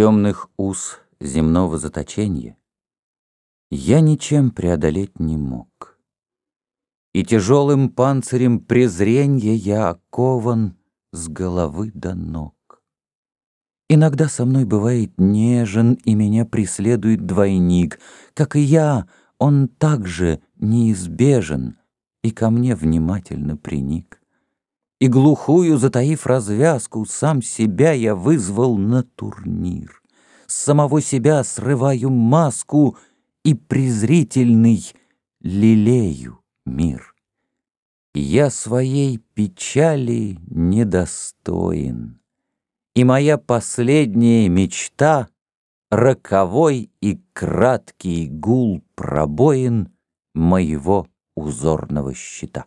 темных уз земного заточения Я ничем преодолеть не мог. И тяжелым панцирем презренья я окован с головы до ног. Иногда со мной бывает нежен, и меня преследует двойник. Как и я, он также неизбежен, и ко мне внимательно приник. И глухую, затаив развязку, сам себя я вызвал на турнир. С самого себя срываю маску и презрительный лелею мир. Я своей печали недостоин и моя последняя мечта — роковой и краткий гул пробоин моего узорного щита.